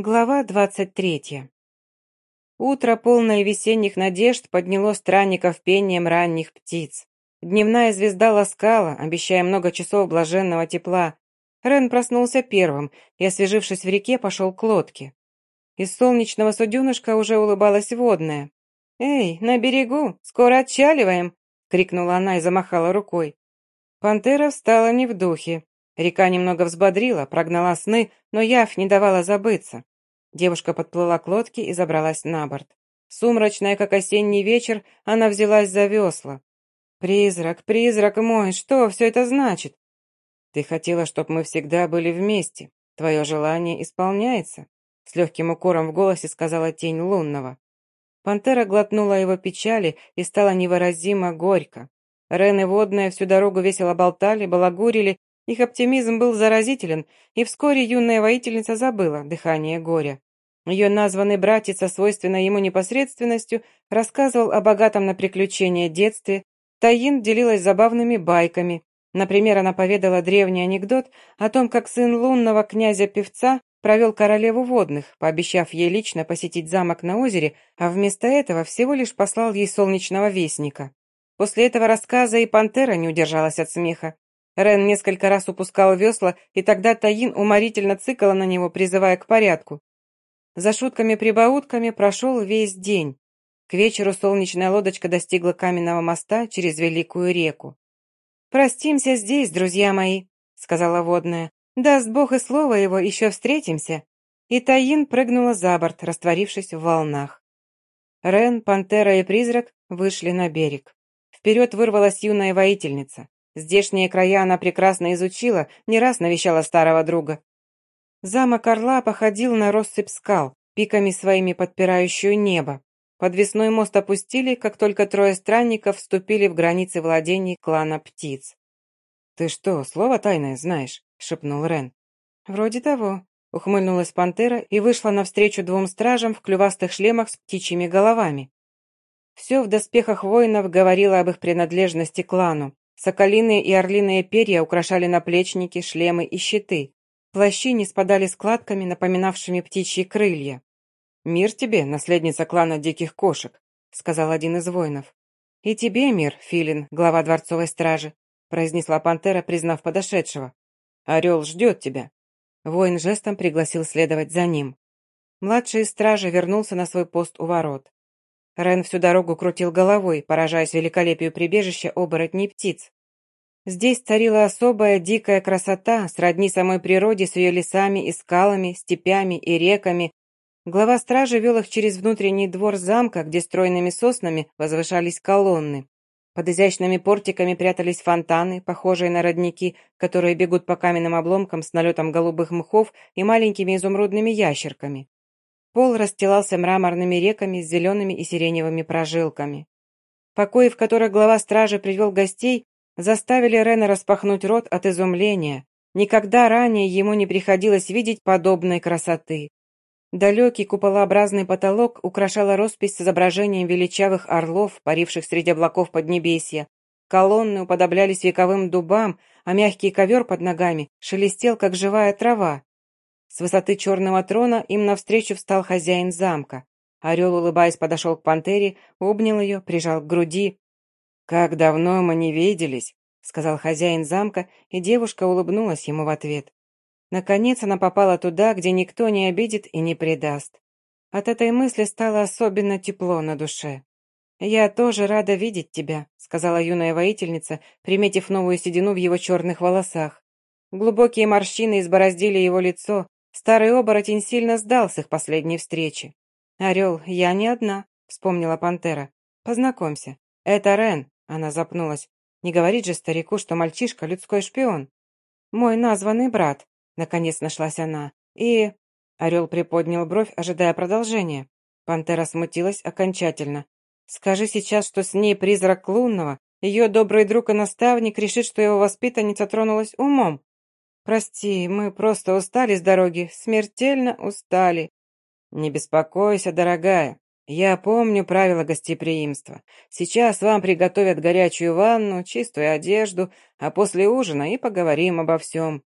Глава двадцать третья. Утро, полное весенних надежд, подняло странников пением ранних птиц. Дневная звезда ласкала, обещая много часов блаженного тепла. Рен проснулся первым и, освежившись в реке, пошел к лодке. Из солнечного суденышка уже улыбалась водная. «Эй, на берегу! Скоро отчаливаем!» — крикнула она и замахала рукой. Пантера встала не в духе. Река немного взбодрила, прогнала сны, но Яв не давала забыться. Девушка подплыла к лодке и забралась на борт. Сумрачная, как осенний вечер, она взялась за весла. «Призрак, призрак мой, что все это значит?» «Ты хотела, чтобы мы всегда были вместе. Твое желание исполняется», — с легким укором в голосе сказала тень лунного. Пантера глотнула его печали и стала невыразимо горько. Рен и Водная всю дорогу весело болтали, балагурили их оптимизм был заразителен, и вскоре юная воительница забыла дыхание горя. Ее названный братец со свойственной ему непосредственностью рассказывал о богатом на приключения детстве, Таин делилась забавными байками. Например, она поведала древний анекдот о том, как сын лунного князя-певца провел королеву водных, пообещав ей лично посетить замок на озере, а вместо этого всего лишь послал ей солнечного вестника. После этого рассказа и пантера не удержалась от смеха. Рен несколько раз упускал весла, и тогда Таин уморительно цикала на него, призывая к порядку. За шутками-прибаутками прошел весь день. К вечеру солнечная лодочка достигла каменного моста через великую реку. «Простимся здесь, друзья мои», — сказала водная. «Даст Бог и слово его, еще встретимся». И Таин прыгнула за борт, растворившись в волнах. Рен, Пантера и Призрак вышли на берег. Вперед вырвалась юная воительница. Здешние края она прекрасно изучила, не раз навещала старого друга. Замок Орла походил на россыпь скал, пиками своими подпирающую небо. Подвесной мост опустили, как только трое странников вступили в границы владений клана птиц. «Ты что, слово тайное знаешь?» — шепнул Рен. «Вроде того», — ухмыльнулась пантера и вышла навстречу двум стражам в клювастых шлемах с птичьими головами. Все в доспехах воинов говорило об их принадлежности клану. Соколиные и орлиные перья украшали наплечники, шлемы и щиты. Плащи не спадали складками, напоминавшими птичьи крылья. «Мир тебе, наследница клана диких кошек», — сказал один из воинов. «И тебе мир, Филин, глава дворцовой стражи», — произнесла пантера, признав подошедшего. «Орел ждет тебя». Воин жестом пригласил следовать за ним. Младший из стражи вернулся на свой пост у ворот. Рен всю дорогу крутил головой, поражаясь великолепию прибежища оборотней птиц. Здесь царила особая дикая красота, сродни самой природе с ее лесами и скалами, степями и реками. Глава стражи вел их через внутренний двор замка, где стройными соснами возвышались колонны. Под изящными портиками прятались фонтаны, похожие на родники, которые бегут по каменным обломкам с налетом голубых мхов и маленькими изумрудными ящерками. Пол расстилался мраморными реками с зелеными и сиреневыми прожилками. Покои, в которых глава стражи привел гостей, заставили Рена распахнуть рот от изумления. Никогда ранее ему не приходилось видеть подобной красоты. Далекий куполообразный потолок украшала роспись с изображением величавых орлов, паривших среди облаков Поднебесья. Колонны уподоблялись вековым дубам, а мягкий ковер под ногами шелестел, как живая трава. С высоты черного трона им навстречу встал хозяин замка. Орел, улыбаясь, подошел к пантере, обнял ее, прижал к груди. «Как давно мы не виделись», — сказал хозяин замка, и девушка улыбнулась ему в ответ. Наконец она попала туда, где никто не обидит и не предаст. От этой мысли стало особенно тепло на душе. «Я тоже рада видеть тебя», — сказала юная воительница, приметив новую седину в его черных волосах. Глубокие морщины избороздили его лицо, Старый оборотень сильно сдал с их последней встречи. «Орел, я не одна», — вспомнила пантера. «Познакомься. Это Рен», — она запнулась. «Не говорит же старику, что мальчишка — людской шпион». «Мой названный брат», — наконец нашлась она. «И...» Орел приподнял бровь, ожидая продолжения. Пантера смутилась окончательно. «Скажи сейчас, что с ней призрак лунного. Ее добрый друг и наставник решит, что его воспитанница тронулась умом. «Прости, мы просто устали с дороги, смертельно устали». «Не беспокойся, дорогая. Я помню правила гостеприимства. Сейчас вам приготовят горячую ванну, чистую одежду, а после ужина и поговорим обо всем».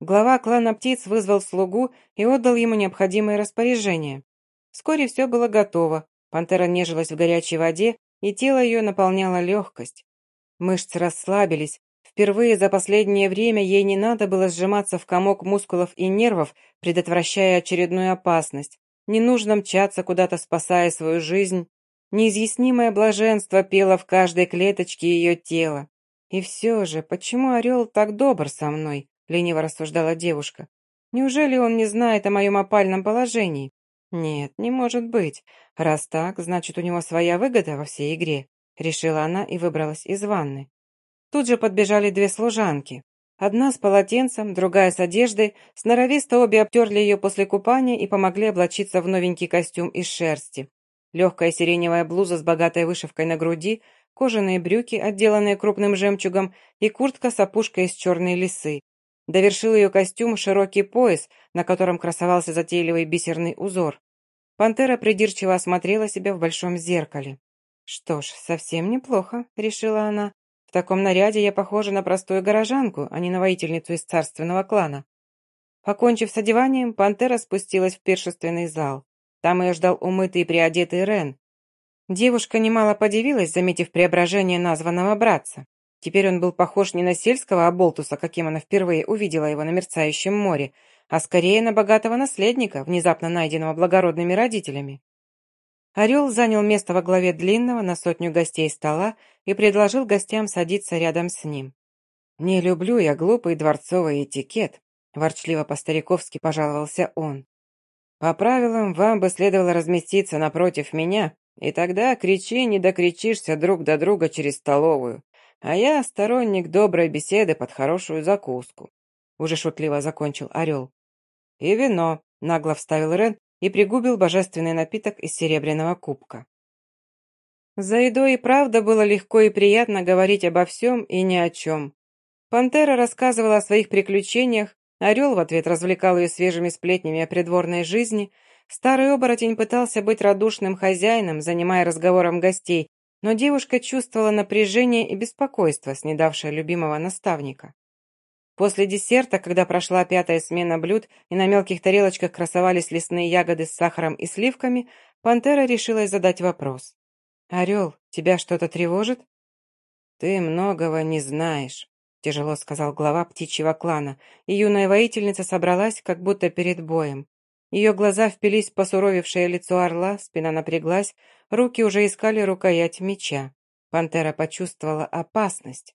Глава клана птиц вызвал слугу и отдал ему необходимые распоряжения. Вскоре все было готово. Пантера нежилась в горячей воде, и тело ее наполняла легкость. Мышцы расслабились. Впервые за последнее время ей не надо было сжиматься в комок мускулов и нервов, предотвращая очередную опасность. Не нужно мчаться куда-то, спасая свою жизнь. Неизъяснимое блаженство пело в каждой клеточке ее тела. «И все же, почему орел так добр со мной?» — лениво рассуждала девушка. «Неужели он не знает о моем опальном положении? Нет, не может быть. Раз так, значит, у него своя выгода во всей игре», — решила она и выбралась из ванны. Тут же подбежали две служанки. Одна с полотенцем, другая с одеждой, сноровисто обе обтерли ее после купания и помогли облачиться в новенький костюм из шерсти. Легкая сиреневая блуза с богатой вышивкой на груди, кожаные брюки, отделанные крупным жемчугом, и куртка с опушкой из черной лисы. Довершил ее костюм широкий пояс, на котором красовался затейливый бисерный узор. Пантера придирчиво осмотрела себя в большом зеркале. «Что ж, совсем неплохо», — решила она. «В таком наряде я похожа на простую горожанку, а не на воительницу из царственного клана». Покончив с одеванием, пантера спустилась в пиршественный зал. Там ее ждал умытый и приодетый Рен, Девушка немало подивилась, заметив преображение названного братца. Теперь он был похож не на сельского оболтуса, каким она впервые увидела его на мерцающем море, а скорее на богатого наследника, внезапно найденного благородными родителями. Орел занял место во главе длинного на сотню гостей стола и предложил гостям садиться рядом с ним. «Не люблю я глупый дворцовый этикет», – ворчливо по-стариковски пожаловался он. «По правилам, вам бы следовало разместиться напротив меня и тогда кричи, не докричишься друг до друга через столовую. А я сторонник доброй беседы под хорошую закуску. Уже шутливо закончил Орел. И вино, нагло вставил Рен и пригубил божественный напиток из серебряного кубка. За едой и правда было легко и приятно говорить обо всем и ни о чем. Пантера рассказывала о своих приключениях, Орел в ответ развлекал ее свежими сплетнями о придворной жизни – Старый оборотень пытался быть радушным хозяином, занимая разговором гостей, но девушка чувствовала напряжение и беспокойство, снедавшее любимого наставника. После десерта, когда прошла пятая смена блюд и на мелких тарелочках красовались лесные ягоды с сахаром и сливками, пантера решилась задать вопрос. «Орел, тебя что-то тревожит?» «Ты многого не знаешь», — тяжело сказал глава птичьего клана, и юная воительница собралась, как будто перед боем. Ее глаза впились в посуровевшее лицо орла, спина напряглась, руки уже искали рукоять меча. Пантера почувствовала опасность.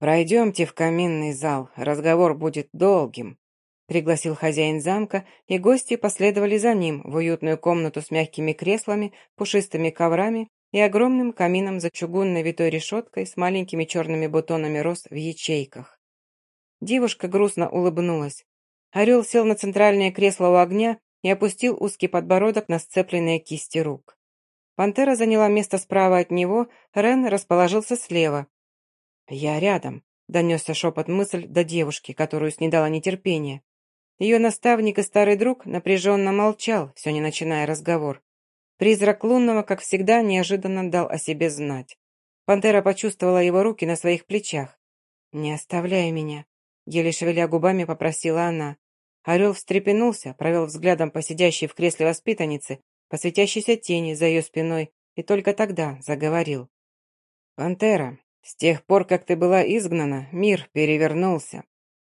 «Пройдемте в каминный зал, разговор будет долгим», — пригласил хозяин замка, и гости последовали за ним в уютную комнату с мягкими креслами, пушистыми коврами и огромным камином за чугунной витой решеткой с маленькими черными бутонами роз в ячейках. Девушка грустно улыбнулась. Орел сел на центральное кресло у огня и опустил узкий подбородок на сцепленные кисти рук. Пантера заняла место справа от него, Рен расположился слева. «Я рядом», — донесся шепот мысль до девушки, которую снедало нетерпение. Ее наставник и старый друг напряженно молчал, все не начиная разговор. Призрак лунного, как всегда, неожиданно дал о себе знать. Пантера почувствовала его руки на своих плечах. «Не оставляй меня», Еле шевеля губами попросила она. Орел встрепенулся, провел взглядом по сидящей в кресле воспитанницы, по светящейся тени за ее спиной, и только тогда заговорил. «Пантера, с тех пор, как ты была изгнана, мир перевернулся.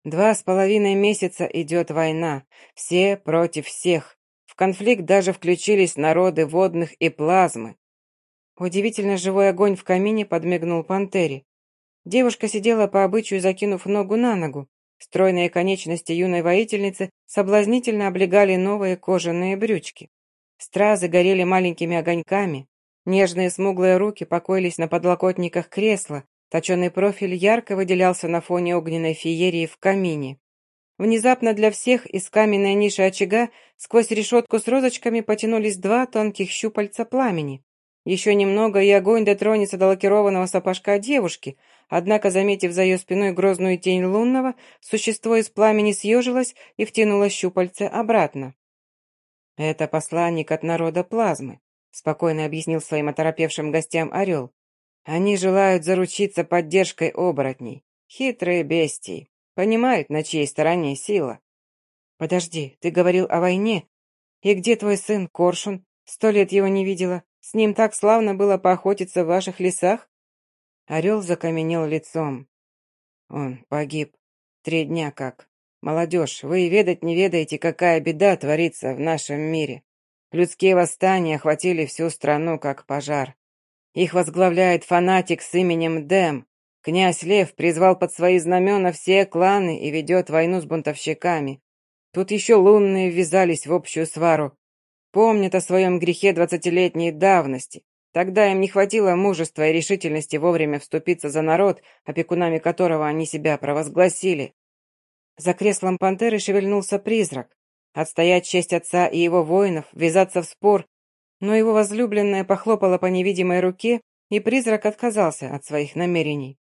Два с половиной месяца идет война, все против всех. В конфликт даже включились народы водных и плазмы. Удивительно живой огонь в камине подмигнул пантере. Девушка сидела по обычаю, закинув ногу на ногу. Стройные конечности юной воительницы соблазнительно облегали новые кожаные брючки. Стразы горели маленькими огоньками. Нежные смуглые руки покоились на подлокотниках кресла. Точеный профиль ярко выделялся на фоне огненной феерии в камине. Внезапно для всех из каменной ниши очага сквозь решетку с розочками потянулись два тонких щупальца пламени. Еще немного, и огонь дотронется до лакированного сапожка девушки, однако, заметив за ее спиной грозную тень лунного, существо из пламени съежилось и втянуло щупальце обратно. «Это посланник от народа плазмы», — спокойно объяснил своим оторопевшим гостям Орел. «Они желают заручиться поддержкой оборотней. Хитрые бестии. Понимает, на чьей стороне сила. Подожди, ты говорил о войне? И где твой сын, Коршун? Сто лет его не видела. С ним так славно было поохотиться в ваших лесах? Орел закаменел лицом. Он погиб. Три дня как. Молодежь, вы и ведать не ведаете, какая беда творится в нашем мире. Людские восстания охватили всю страну, как пожар. Их возглавляет фанатик с именем Дэм. Князь Лев призвал под свои знамена все кланы и ведет войну с бунтовщиками. Тут еще лунные ввязались в общую свару. Помнят о своем грехе двадцатилетней давности. Тогда им не хватило мужества и решительности вовремя вступиться за народ, опекунами которого они себя провозгласили. За креслом пантеры шевельнулся призрак. Отстоять честь отца и его воинов, ввязаться в спор. Но его возлюбленная похлопала по невидимой руке, и призрак отказался от своих намерений.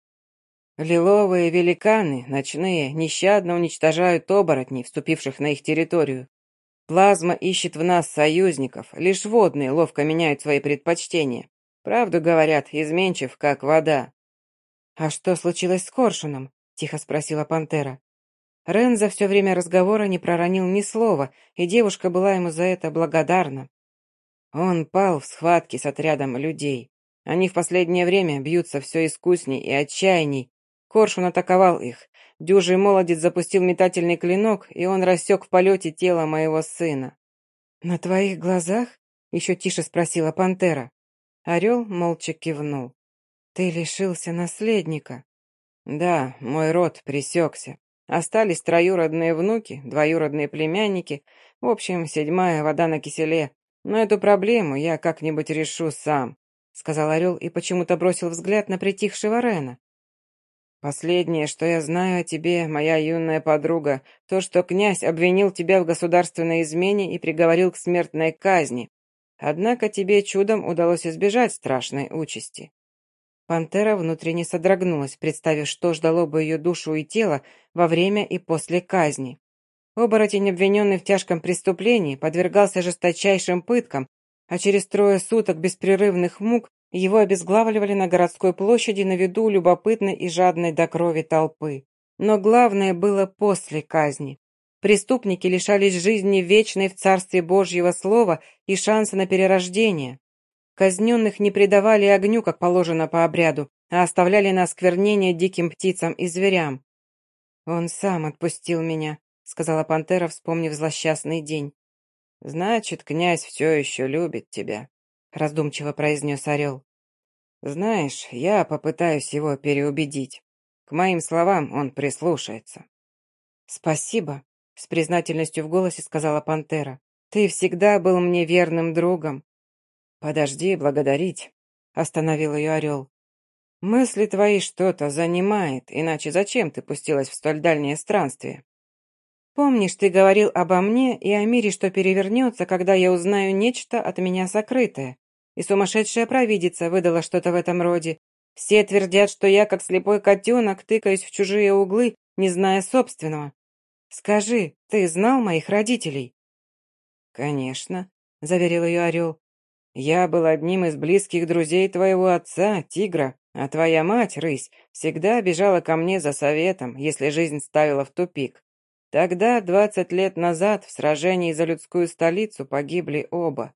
Лиловые великаны, ночные, нещадно уничтожают оборотней, вступивших на их территорию. Плазма ищет в нас союзников, лишь водные ловко меняют свои предпочтения. Правду говорят, изменчив, как вода. «А что случилось с Коршуном?» — тихо спросила пантера. Рен за все время разговора не проронил ни слова, и девушка была ему за это благодарна. Он пал в схватке с отрядом людей. Они в последнее время бьются все искусней и отчаянней. Коршун атаковал их, Дюжий молодец запустил метательный клинок, и он рассек в полете тело моего сына. «На твоих глазах?» — еще тише спросила пантера. Орел молча кивнул. «Ты лишился наследника». «Да, мой род пресекся. Остались троюродные внуки, двоюродные племянники, в общем, седьмая вода на киселе. Но эту проблему я как-нибудь решу сам», — сказал Орел и почему-то бросил взгляд на притихшего Рена. «Последнее, что я знаю о тебе, моя юная подруга, то, что князь обвинил тебя в государственной измене и приговорил к смертной казни. Однако тебе чудом удалось избежать страшной участи». Пантера внутренне содрогнулась, представив, что ждало бы ее душу и тело во время и после казни. Оборотень, обвиненный в тяжком преступлении, подвергался жесточайшим пыткам, а через трое суток беспрерывных мук его обезглавливали на городской площади на виду любопытной и жадной до крови толпы. Но главное было после казни. Преступники лишались жизни вечной в Царстве Божьего Слова и шанса на перерождение. Казненных не предавали огню, как положено по обряду, а оставляли на осквернение диким птицам и зверям. «Он сам отпустил меня», — сказала пантера, вспомнив злосчастный день. «Значит, князь все еще любит тебя», раздумчиво произнес орел. Знаешь, я попытаюсь его переубедить. К моим словам он прислушается. Спасибо, с признательностью в голосе сказала пантера. Ты всегда был мне верным другом. Подожди благодарить, остановил ее орел. Мысли твои что-то занимает, иначе зачем ты пустилась в столь дальнее странствие? Помнишь, ты говорил обо мне и о мире, что перевернется, когда я узнаю нечто от меня сокрытое? И сумасшедшая провидица выдала что-то в этом роде. Все твердят, что я, как слепой котенок, тыкаюсь в чужие углы, не зная собственного. Скажи, ты знал моих родителей?» «Конечно», — заверил ее орел. «Я был одним из близких друзей твоего отца, тигра, а твоя мать, рысь, всегда бежала ко мне за советом, если жизнь ставила в тупик. Тогда, двадцать лет назад, в сражении за людскую столицу погибли оба.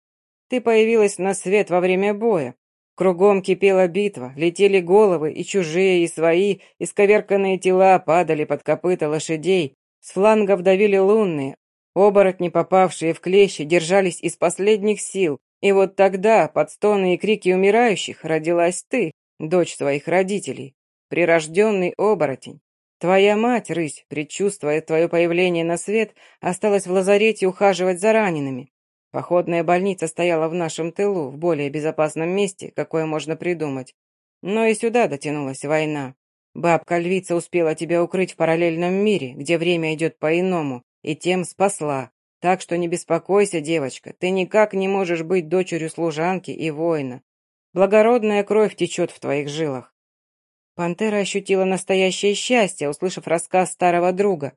Ты появилась на свет во время боя. Кругом кипела битва, летели головы, и чужие, и свои, исковерканные тела падали под копыта лошадей, с флангов давили лунные, оборотни, попавшие в клещи, держались из последних сил, и вот тогда, под стоны и крики умирающих, родилась ты, дочь своих родителей, прирожденный оборотень. Твоя мать, рысь, предчувствуя твое появление на свет, осталась в лазарете ухаживать за ранеными. Походная больница стояла в нашем тылу, в более безопасном месте, какое можно придумать. Но и сюда дотянулась война. Бабка-львица успела тебя укрыть в параллельном мире, где время идет по-иному, и тем спасла. Так что не беспокойся, девочка, ты никак не можешь быть дочерью служанки и воина. Благородная кровь течет в твоих жилах. Пантера ощутила настоящее счастье, услышав рассказ старого друга.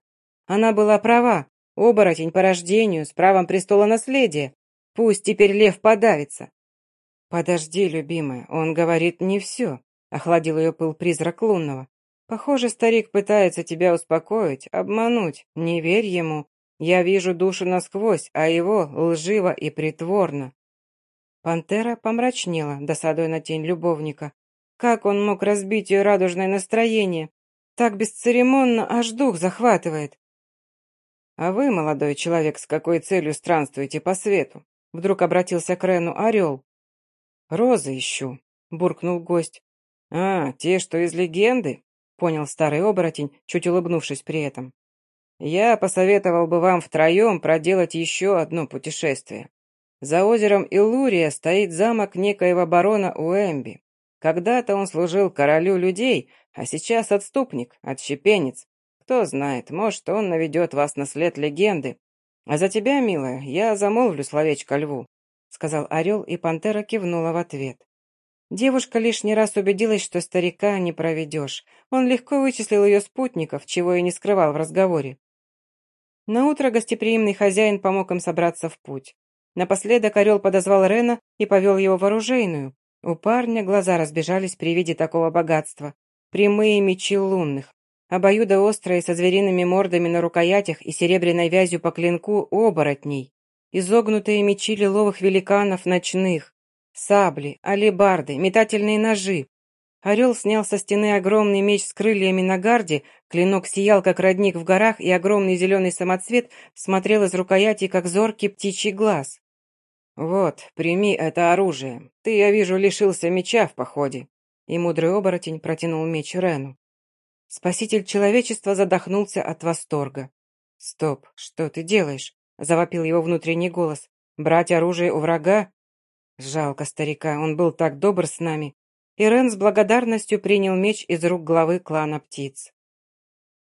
Она была права. Оборотень по рождению, с правом престола наследия. Пусть теперь лев подавится. Подожди, любимая, он говорит не все, охладил ее пыл призрак лунного. Похоже, старик пытается тебя успокоить, обмануть. Не верь ему. Я вижу душу насквозь, а его лживо и притворно». Пантера помрачнела, досадуя на тень любовника. Как он мог разбить ее радужное настроение? Так бесцеремонно аж дух захватывает. «А вы, молодой человек, с какой целью странствуете по свету?» Вдруг обратился к Рену орел. «Розы ищу», — буркнул гость. «А, те, что из легенды?» — понял старый оборотень, чуть улыбнувшись при этом. «Я посоветовал бы вам втроем проделать еще одно путешествие. За озером Илурия стоит замок некоего барона Уэмби. Когда-то он служил королю людей, а сейчас отступник, отщепенец. Кто знает, может, он наведет вас на след легенды. А за тебя, милая, я замолвлю словечко льву», — сказал орел, и пантера кивнула в ответ. Девушка лишний раз убедилась, что старика не проведешь. Он легко вычислил ее спутников, чего и не скрывал в разговоре. Наутро гостеприимный хозяин помог им собраться в путь. Напоследок орел подозвал Рена и повел его в оружейную. У парня глаза разбежались при виде такого богатства. Прямые мечи лунных, обоюдоострые со звериными мордами на рукоятях и серебряной вязью по клинку оборотней, изогнутые мечи лиловых великанов ночных, сабли, алебарды, метательные ножи. Орел снял со стены огромный меч с крыльями на гарде, клинок сиял, как родник в горах, и огромный зеленый самоцвет смотрел из рукояти, как зоркий птичий глаз. «Вот, прими это оружие. Ты, я вижу, лишился меча в походе». И мудрый оборотень протянул меч Рену. Спаситель человечества задохнулся от восторга. «Стоп, что ты делаешь?» — завопил его внутренний голос. «Брать оружие у врага?» Жалко старика, он был так добр с нами. Ирен с благодарностью принял меч из рук главы клана птиц.